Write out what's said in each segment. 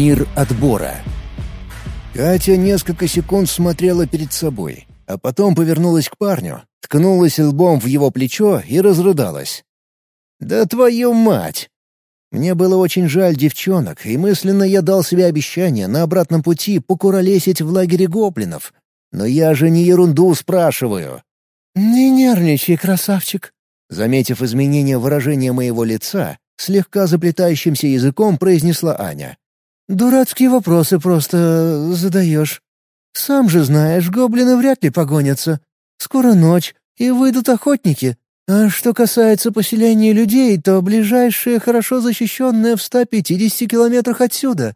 Мир отбора. Катя несколько секунд смотрела перед собой, а потом повернулась к парню, ткнулась лбом в его плечо и разрыдалась. «Да твою мать!» Мне было очень жаль девчонок, и мысленно я дал себе обещание на обратном пути покуролесить в лагере гоблинов. Но я же не ерунду спрашиваю. «Не нервничай, красавчик», Заметив изменение выражения моего лица, слегка заплетающимся языком произнесла Аня. «Дурацкие вопросы просто задаешь. Сам же знаешь, гоблины вряд ли погонятся. Скоро ночь, и выйдут охотники. А что касается поселения людей, то ближайшее хорошо защищенное в 150 километрах отсюда.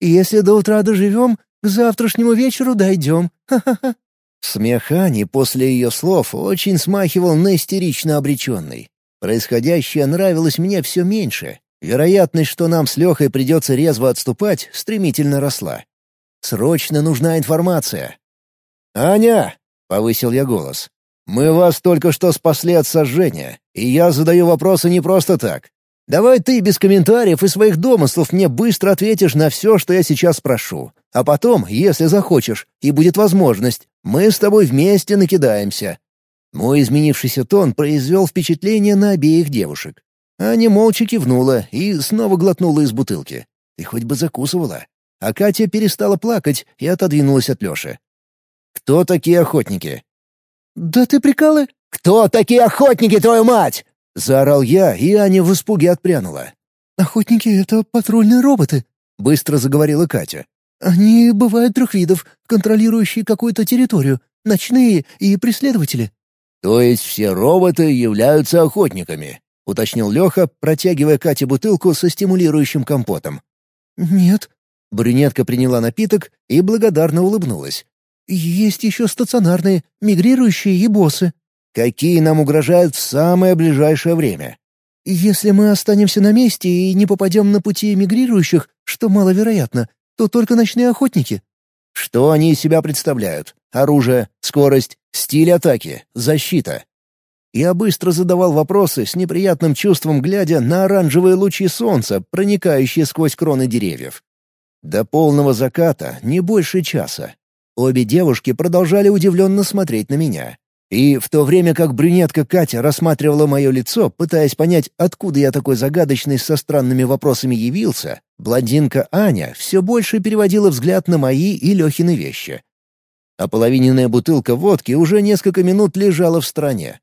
И если до утра доживем, к завтрашнему вечеру дойдем. Ха-ха-ха». Смех Ани после ее слов очень смахивал на истерично обреченный. Происходящее нравилось мне все меньше. Вероятность, что нам с Лехой придется резво отступать, стремительно росла. Срочно нужна информация. «Аня!» — повысил я голос. «Мы вас только что спасли от сожжения, и я задаю вопросы не просто так. Давай ты без комментариев и своих домыслов мне быстро ответишь на все, что я сейчас спрошу. А потом, если захочешь, и будет возможность, мы с тобой вместе накидаемся». Мой изменившийся тон произвел впечатление на обеих девушек. Аня молча кивнула и снова глотнула из бутылки. Ты хоть бы закусывала. А Катя перестала плакать и отодвинулась от Лёши. «Кто такие охотники?» «Да ты прикалы...» «Кто такие охотники, твою мать?» — заорал я, и Аня в испуге отпрянула. «Охотники — это патрульные роботы», — быстро заговорила Катя. «Они бывают трех видов, контролирующие какую-то территорию, ночные и преследователи». «То есть все роботы являются охотниками?» — уточнил Леха, протягивая Кате бутылку со стимулирующим компотом. «Нет». Брюнетка приняла напиток и благодарно улыбнулась. «Есть еще стационарные, мигрирующие и боссы». «Какие нам угрожают в самое ближайшее время?» «Если мы останемся на месте и не попадем на пути мигрирующих, что маловероятно, то только ночные охотники». «Что они из себя представляют? Оружие, скорость, стиль атаки, защита?» Я быстро задавал вопросы с неприятным чувством, глядя на оранжевые лучи солнца, проникающие сквозь кроны деревьев. До полного заката не больше часа. Обе девушки продолжали удивленно смотреть на меня. И в то время как брюнетка Катя рассматривала мое лицо, пытаясь понять, откуда я такой загадочный со странными вопросами явился, блондинка Аня все больше переводила взгляд на мои и Лехины вещи. А половиненная бутылка водки уже несколько минут лежала в стороне.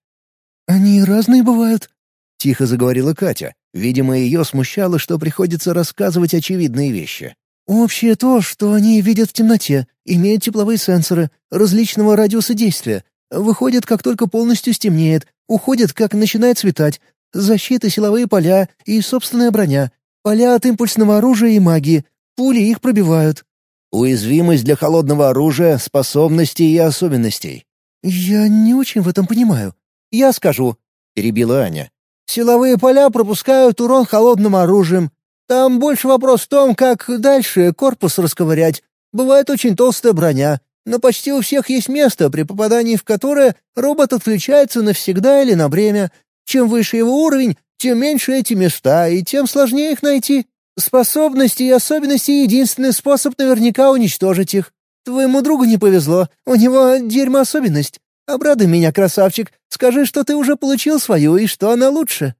«Они разные бывают», — тихо заговорила Катя. Видимо, ее смущало, что приходится рассказывать очевидные вещи. «Общее то, что они видят в темноте, имеют тепловые сенсоры, различного радиуса действия, Выходит, как только полностью стемнеет, уходит, как начинает светать. Защита, силовые поля и собственная броня. Поля от импульсного оружия и магии. Пули их пробивают. Уязвимость для холодного оружия, способностей и особенностей. «Я не очень в этом понимаю». «Я скажу», — перебила Аня. «Силовые поля пропускают урон холодным оружием. Там больше вопрос в том, как дальше корпус расковырять. Бывает очень толстая броня но почти у всех есть место, при попадании в которое робот отключается навсегда или на время. Чем выше его уровень, тем меньше эти места, и тем сложнее их найти. Способности и особенности — единственный способ наверняка уничтожить их. Твоему другу не повезло, у него дерьмо-особенность. Обрадуй меня, красавчик, скажи, что ты уже получил свою и что она лучше».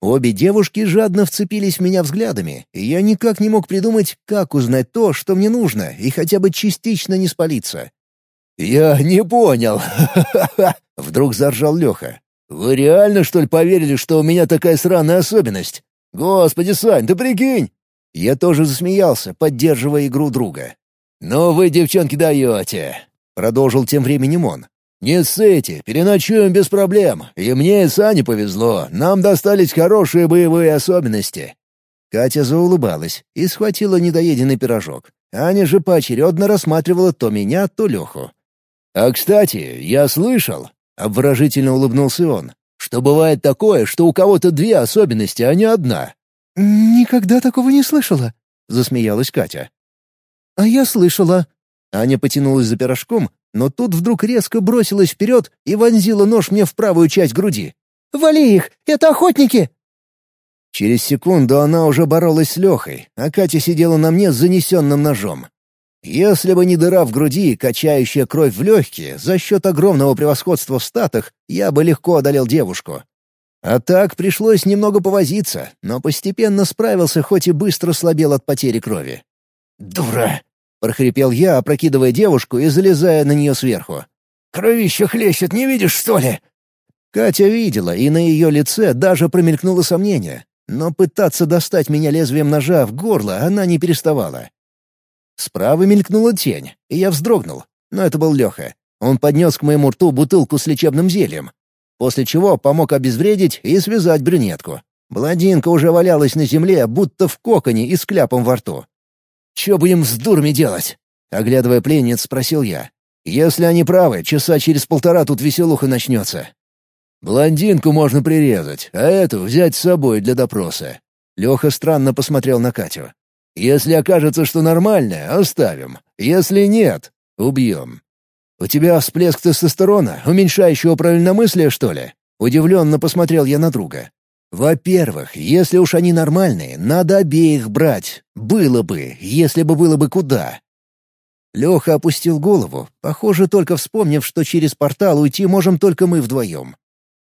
Обе девушки жадно вцепились в меня взглядами, и я никак не мог придумать, как узнать то, что мне нужно, и хотя бы частично не спалиться. «Я не понял!» — вдруг заржал Леха. «Вы реально, что ли, поверили, что у меня такая сраная особенность? Господи, Сань, ты прикинь!» Я тоже засмеялся, поддерживая игру друга. «Ну вы, девчонки, даете!» — продолжил тем временем он. «Не ссыте, переночуем без проблем. И мне и Сане повезло, нам достались хорошие боевые особенности». Катя заулыбалась и схватила недоеденный пирожок. Аня же поочередно рассматривала то меня, то Леху. «А, кстати, я слышал», — обворожительно улыбнулся он, «что бывает такое, что у кого-то две особенности, а не одна». «Никогда такого не слышала», — засмеялась Катя. «А я слышала». Аня потянулась за пирожком, но тут вдруг резко бросилась вперед и вонзила нож мне в правую часть груди. «Вали их! Это охотники!» Через секунду она уже боролась с Лехой, а Катя сидела на мне с занесенным ножом. Если бы не дыра в груди, качающая кровь в легкие, за счет огромного превосходства в статах, я бы легко одолел девушку. А так пришлось немного повозиться, но постепенно справился, хоть и быстро слабел от потери крови. «Дура!» — прохрипел я, опрокидывая девушку и залезая на нее сверху. «Кровище хлещет, не видишь, что ли?» Катя видела, и на ее лице даже промелькнуло сомнение. Но пытаться достать меня лезвием ножа в горло она не переставала. Справа мелькнула тень, и я вздрогнул. Но это был Леха. Он поднес к моему рту бутылку с лечебным зельем. После чего помог обезвредить и связать брюнетку. Блондинка уже валялась на земле, будто в коконе и с кляпом во рту. «Чё будем с дурами делать?» — оглядывая пленниц, спросил я. «Если они правы, часа через полтора тут веселуха начнется». «Блондинку можно прирезать, а эту взять с собой для допроса». Леха странно посмотрел на Катю. Если окажется, что нормальное, оставим. Если нет, убьем. У тебя всплеск тестостерона, уменьшающего правильномыслие, что ли? Удивленно посмотрел я на друга. Во-первых, если уж они нормальные, надо обеих брать. Было бы, если бы было бы куда. Леха опустил голову, похоже, только вспомнив, что через портал уйти можем только мы вдвоем.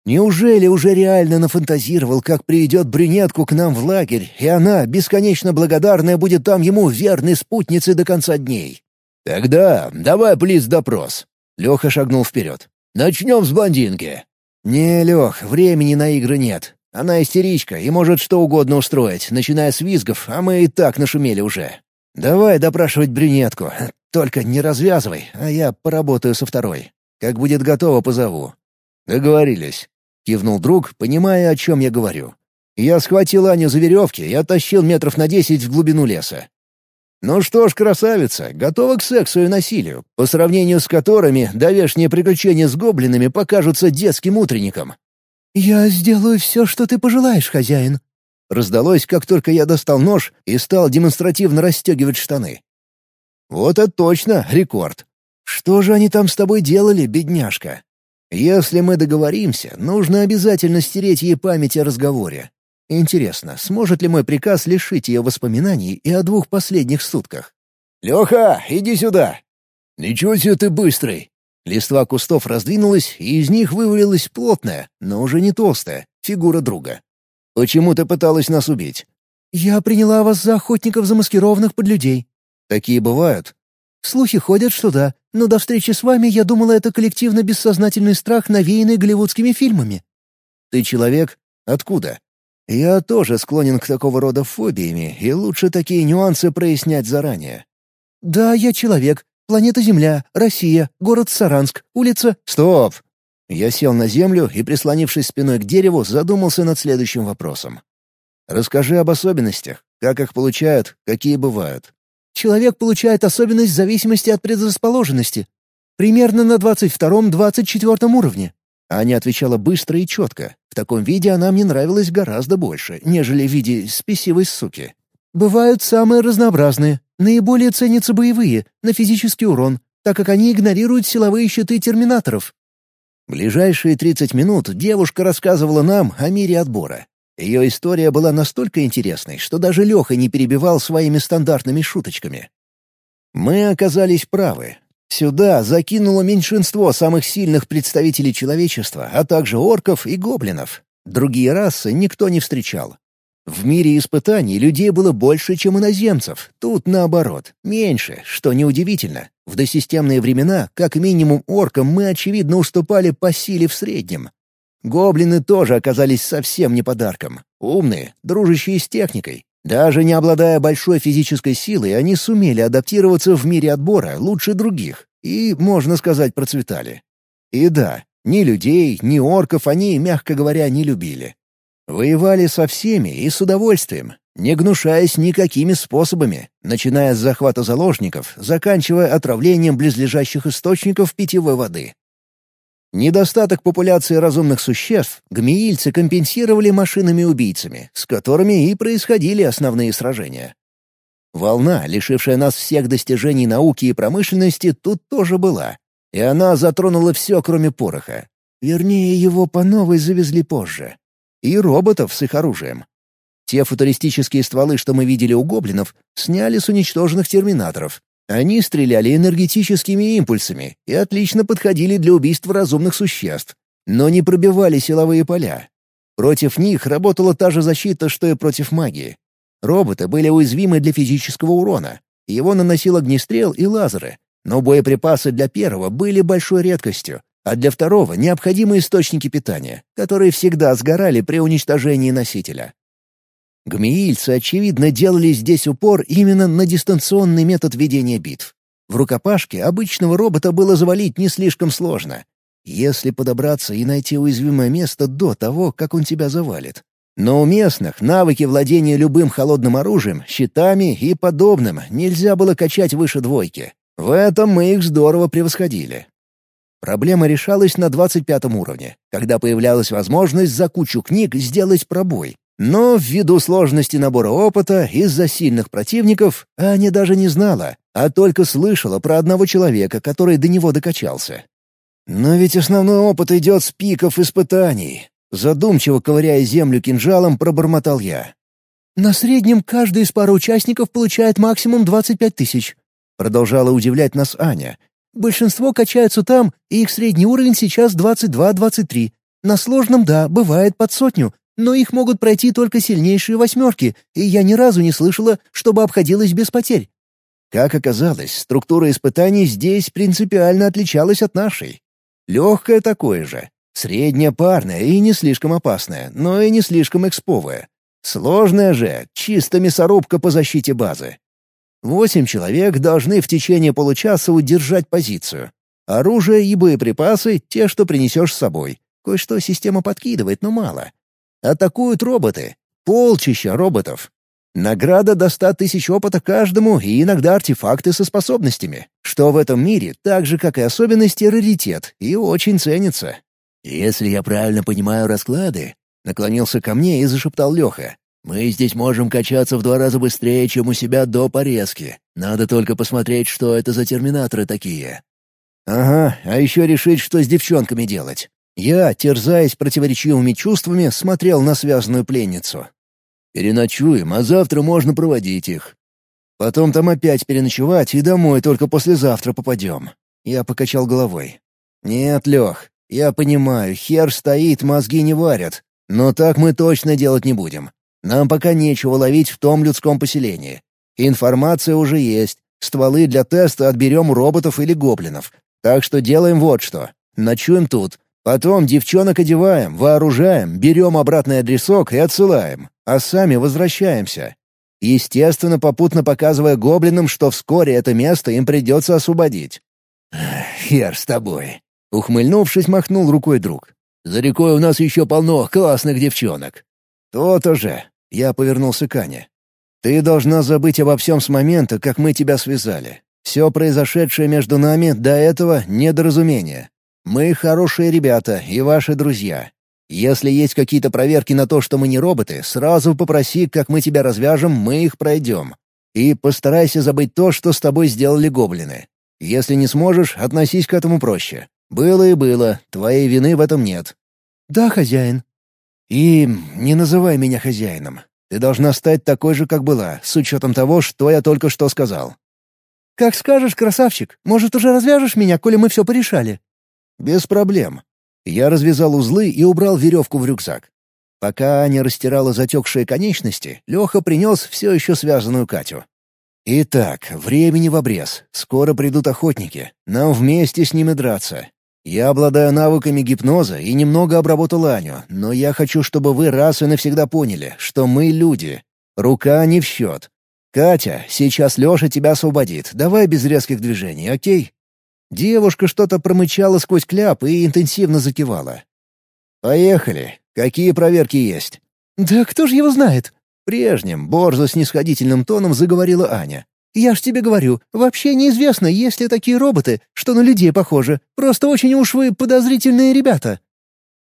Неужели уже реально нафантазировал, как приведет брюнетку к нам в лагерь, и она, бесконечно благодарная, будет там ему верной спутницей до конца дней? «Тогда давай блиц-допрос». Леха шагнул вперед. «Начнем с блондинки». «Не, Лех, времени на игры нет. Она истеричка и может что угодно устроить, начиная с визгов, а мы и так нашумели уже. Давай допрашивать брюнетку. Только не развязывай, а я поработаю со второй. Как будет готово, позову». «Договорились». — кивнул друг, понимая, о чем я говорю. Я схватил Аню за веревки и оттащил метров на десять в глубину леса. Ну что ж, красавица, готова к сексу и насилию, по сравнению с которыми давешние приключения с гоблинами покажутся детским утренником. «Я сделаю все, что ты пожелаешь, хозяин», — раздалось, как только я достал нож и стал демонстративно расстегивать штаны. «Вот это точно рекорд. Что же они там с тобой делали, бедняжка?» Если мы договоримся, нужно обязательно стереть ей память о разговоре. Интересно, сможет ли мой приказ лишить ее воспоминаний и о двух последних сутках? «Леха, иди сюда!» «Ничего себе ты быстрый!» Листва кустов раздвинулась, и из них вывалилась плотная, но уже не толстая, фигура друга. «Почему ты пыталась нас убить?» «Я приняла вас за охотников, замаскированных под людей». «Такие бывают?» Слухи ходят, что да, но до встречи с вами я думала, это коллективно-бессознательный страх, навеянный голливудскими фильмами». «Ты человек? Откуда?» «Я тоже склонен к такого рода фобиями, и лучше такие нюансы прояснять заранее». «Да, я человек. Планета Земля, Россия, город Саранск, улица...» «Стоп!» Я сел на землю и, прислонившись спиной к дереву, задумался над следующим вопросом. «Расскажи об особенностях, как их получают, какие бывают. Человек получает особенность в зависимости от предрасположенности. Примерно на 22-24 уровне. Аня отвечала быстро и четко. В таком виде она мне нравилась гораздо больше, нежели в виде спесивой суки. Бывают самые разнообразные. Наиболее ценятся боевые, на физический урон, так как они игнорируют силовые щиты терминаторов. Ближайшие 30 минут девушка рассказывала нам о мире отбора. Ее история была настолько интересной, что даже Леха не перебивал своими стандартными шуточками. Мы оказались правы. Сюда закинуло меньшинство самых сильных представителей человечества, а также орков и гоблинов. Другие расы никто не встречал. В мире испытаний людей было больше, чем иноземцев. Тут, наоборот, меньше, что неудивительно. В досистемные времена, как минимум оркам, мы, очевидно, уступали по силе в среднем. Гоблины тоже оказались совсем не подарком. Умные, дружащие с техникой. Даже не обладая большой физической силой, они сумели адаптироваться в мире отбора лучше других и, можно сказать, процветали. И да, ни людей, ни орков они, мягко говоря, не любили. Воевали со всеми и с удовольствием, не гнушаясь никакими способами, начиная с захвата заложников, заканчивая отравлением близлежащих источников питьевой воды. Недостаток популяции разумных существ гмеильцы компенсировали машинами-убийцами, с которыми и происходили основные сражения. Волна, лишившая нас всех достижений науки и промышленности, тут тоже была. И она затронула все, кроме пороха. Вернее, его по новой завезли позже. И роботов с их оружием. Те футуристические стволы, что мы видели у гоблинов, сняли с уничтоженных терминаторов. Они стреляли энергетическими импульсами и отлично подходили для убийства разумных существ, но не пробивали силовые поля. Против них работала та же защита, что и против магии. Роботы были уязвимы для физического урона. Его наносил огнестрел и лазеры, но боеприпасы для первого были большой редкостью, а для второго — необходимые источники питания, которые всегда сгорали при уничтожении носителя. Гмеильцы, очевидно, делали здесь упор именно на дистанционный метод ведения битв. В рукопашке обычного робота было завалить не слишком сложно, если подобраться и найти уязвимое место до того, как он тебя завалит. Но у местных навыки владения любым холодным оружием, щитами и подобным нельзя было качать выше двойки. В этом мы их здорово превосходили. Проблема решалась на 25 уровне, когда появлялась возможность за кучу книг сделать пробой. Но ввиду сложности набора опыта из-за сильных противников Аня даже не знала, а только слышала про одного человека, который до него докачался. Но ведь основной опыт идет с пиков испытаний. Задумчиво ковыряя землю кинжалом, пробормотал я. «На среднем каждый из пары участников получает максимум 25 тысяч», — продолжала удивлять нас Аня. «Большинство качаются там, и их средний уровень сейчас 22-23. На сложном, да, бывает под сотню, но их могут пройти только сильнейшие восьмерки, и я ни разу не слышала, чтобы обходилось без потерь». Как оказалось, структура испытаний здесь принципиально отличалась от нашей. Легкое такое же, Средняя парная и не слишком опасная, но и не слишком эксповая. Сложная же, чисто мясорубка по защите базы. Восемь человек должны в течение получаса удержать позицию. Оружие и боеприпасы — те, что принесешь с собой. Кое-что система подкидывает, но мало. Атакуют роботы. Полчища роботов. Награда до ста тысяч опыта каждому и иногда артефакты со способностями, что в этом мире, так же как и особенности, раритет и очень ценится. «Если я правильно понимаю расклады», — наклонился ко мне и зашептал Леха, «мы здесь можем качаться в два раза быстрее, чем у себя до порезки. Надо только посмотреть, что это за терминаторы такие». «Ага, а еще решить, что с девчонками делать». Я, терзаясь противоречивыми чувствами, смотрел на связанную пленницу. «Переночуем, а завтра можно проводить их. Потом там опять переночевать и домой только послезавтра попадем». Я покачал головой. «Нет, Лех, я понимаю, хер стоит, мозги не варят. Но так мы точно делать не будем. Нам пока нечего ловить в том людском поселении. Информация уже есть. Стволы для теста отберем у роботов или гоблинов. Так что делаем вот что. Ночуем тут. Потом девчонок одеваем, вооружаем, берем обратный адресок и отсылаем. А сами возвращаемся. Естественно, попутно показывая гоблинам, что вскоре это место им придется освободить. «Хер с тобой», Ухмыльнувшись, махнул рукой друг. «За рекой у нас еще полно классных девчонок». «То-то же!» — я повернулся к Ане. «Ты должна забыть обо всем с момента, как мы тебя связали. Все произошедшее между нами до этого — недоразумение. Мы хорошие ребята и ваши друзья. Если есть какие-то проверки на то, что мы не роботы, сразу попроси, как мы тебя развяжем, мы их пройдем. И постарайся забыть то, что с тобой сделали гоблины. Если не сможешь, относись к этому проще. «Было и было. Твоей вины в этом нет». «Да, хозяин». «И не называй меня хозяином. Ты должна стать такой же, как была, с учетом того, что я только что сказал». «Как скажешь, красавчик. Может, уже развяжешь меня, коли мы все порешали?» «Без проблем». Я развязал узлы и убрал веревку в рюкзак. Пока Аня растирала затекшие конечности, Леха принес все еще связанную Катю. «Итак, времени в обрез. Скоро придут охотники. Нам вместе с ними драться. Я обладаю навыками гипноза и немного обработал Аню, но я хочу, чтобы вы раз и навсегда поняли, что мы люди. Рука не в счет. Катя, сейчас Леша тебя освободит. Давай без резких движений, окей?» Девушка что-то промычала сквозь кляп и интенсивно закивала. «Поехали. Какие проверки есть?» «Да кто же его знает?» Прежним, борзо снисходительным тоном заговорила Аня. Я ж тебе говорю, вообще неизвестно, есть ли такие роботы, что на людей похожи. Просто очень уж вы подозрительные ребята».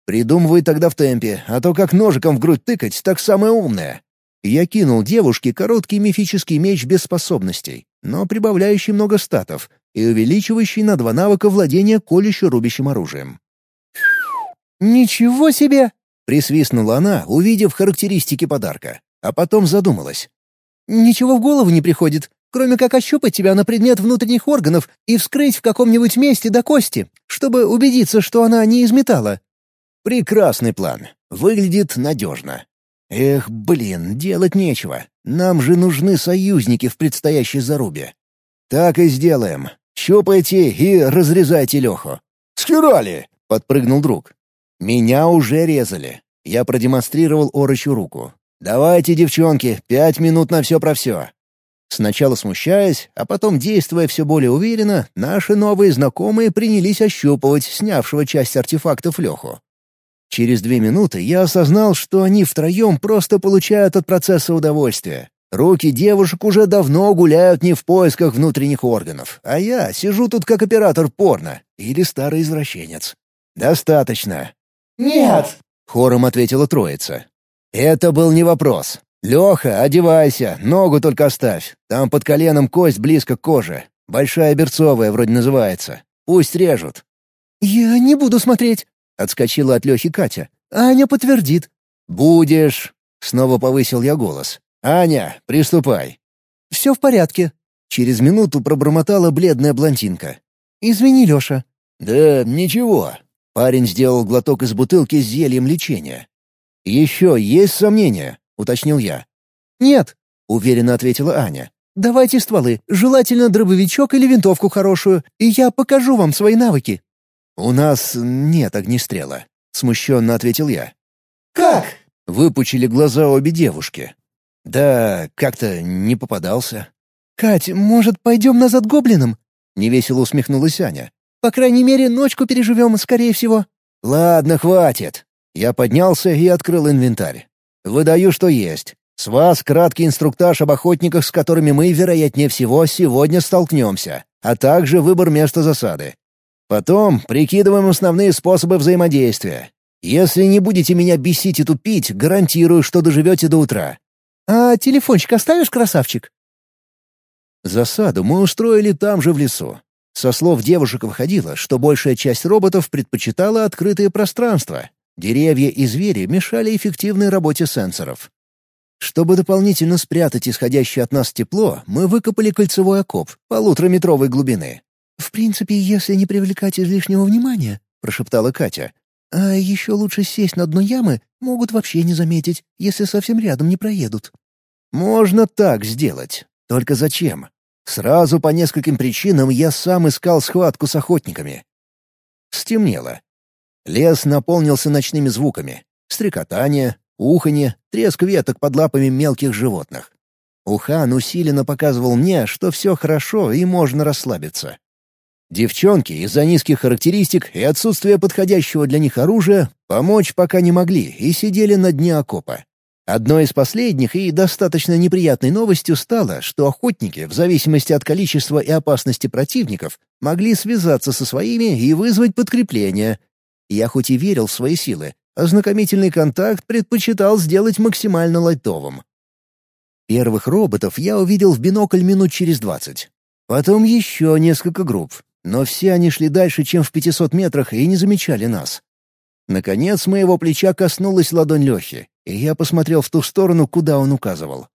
«Придумывай тогда в темпе, а то как ножиком в грудь тыкать, так самое умное». Я кинул девушке короткий мифический меч без способностей, но прибавляющий много статов и увеличивающий на два навыка владения колюще-рубящим оружием. «Ничего себе!» — присвистнула она, увидев характеристики подарка. а потом задумалась. «Ничего в голову не приходит, кроме как ощупать тебя на предмет внутренних органов и вскрыть в каком-нибудь месте до кости, чтобы убедиться, что она не из металла». «Прекрасный план. Выглядит надежно. Эх, блин, делать нечего. Нам же нужны союзники в предстоящей зарубе. Так и сделаем. Щупайте и разрезайте Леху. «Схерали!» — подпрыгнул друг. «Меня уже резали». Я продемонстрировал Орочу руку. «Давайте, девчонки, пять минут на все про все». Сначала смущаясь, а потом, действуя все более уверенно, наши новые знакомые принялись ощупывать снявшего часть артефактов Леху. Через две минуты я осознал, что они втроем просто получают от процесса удовольствие. Руки девушек уже давно гуляют не в поисках внутренних органов, а я сижу тут как оператор порно или старый извращенец. «Достаточно». «Нет!» — хором ответила троица. «Это был не вопрос. Леха, одевайся, ногу только оставь. Там под коленом кость близко к коже. Большая берцовая вроде называется. Пусть режут». «Я не буду смотреть», — отскочила от Лехи Катя. «Аня подтвердит». «Будешь», — снова повысил я голос. «Аня, приступай». «Все в порядке», — через минуту пробормотала бледная блондинка. «Извини, Леша». «Да ничего». Парень сделал глоток из бутылки с зельем лечения. «Еще есть сомнения?» — уточнил я. «Нет», — уверенно ответила Аня. «Давайте стволы, желательно дробовичок или винтовку хорошую, и я покажу вам свои навыки». «У нас нет огнестрела», — смущенно ответил я. «Как?» — выпучили глаза обе девушки. «Да, как-то не попадался». «Кать, может, пойдем назад гоблином?» — невесело усмехнулась Аня. «По крайней мере, ночку переживем, скорее всего». «Ладно, хватит». Я поднялся и открыл инвентарь. «Выдаю, что есть. С вас краткий инструктаж об охотниках, с которыми мы, вероятнее всего, сегодня столкнемся, а также выбор места засады. Потом прикидываем основные способы взаимодействия. Если не будете меня бесить и тупить, гарантирую, что доживете до утра. «А телефончик оставишь, красавчик?» Засаду мы устроили там же в лесу. Со слов девушек выходило, что большая часть роботов предпочитала открытые пространства. Деревья и звери мешали эффективной работе сенсоров. Чтобы дополнительно спрятать исходящее от нас тепло, мы выкопали кольцевой окоп полутораметровой глубины. «В принципе, если не привлекать излишнего внимания», — прошептала Катя, а еще лучше сесть на дно ямы, могут вообще не заметить, если совсем рядом не проедут. Можно так сделать. Только зачем? Сразу по нескольким причинам я сам искал схватку с охотниками. Стемнело. Лес наполнился ночными звуками. Стрекотание, уханье, треск веток под лапами мелких животных. Ухан усиленно показывал мне, что все хорошо и можно расслабиться. Девчонки из-за низких характеристик и отсутствия подходящего для них оружия помочь пока не могли и сидели на дне окопа. Одной из последних и достаточно неприятной новостью стало, что охотники, в зависимости от количества и опасности противников, могли связаться со своими и вызвать подкрепление. Я хоть и верил в свои силы, ознакомительный контакт предпочитал сделать максимально лайтовым. Первых роботов я увидел в бинокль минут через двадцать. Потом еще несколько групп, но все они шли дальше, чем в 500 метрах, и не замечали нас. Наконец моего плеча коснулась ладонь Лехи, и я посмотрел в ту сторону, куда он указывал.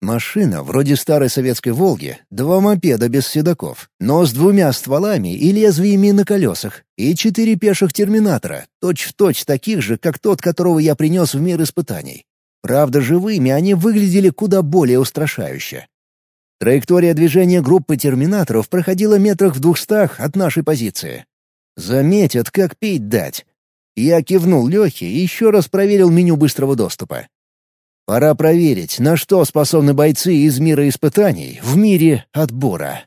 Машина, вроде старой советской «Волги», два мопеда без седаков, но с двумя стволами и лезвиями на колесах, и четыре пеших терминатора, точь-в-точь точь таких же, как тот, которого я принес в мир испытаний. Правда, живыми они выглядели куда более устрашающе. Траектория движения группы терминаторов проходила метрах в двухстах от нашей позиции. Заметят, как пить дать. Я кивнул Лехе и еще раз проверил меню быстрого доступа. Пора проверить, на что способны бойцы из мира испытаний в мире отбора.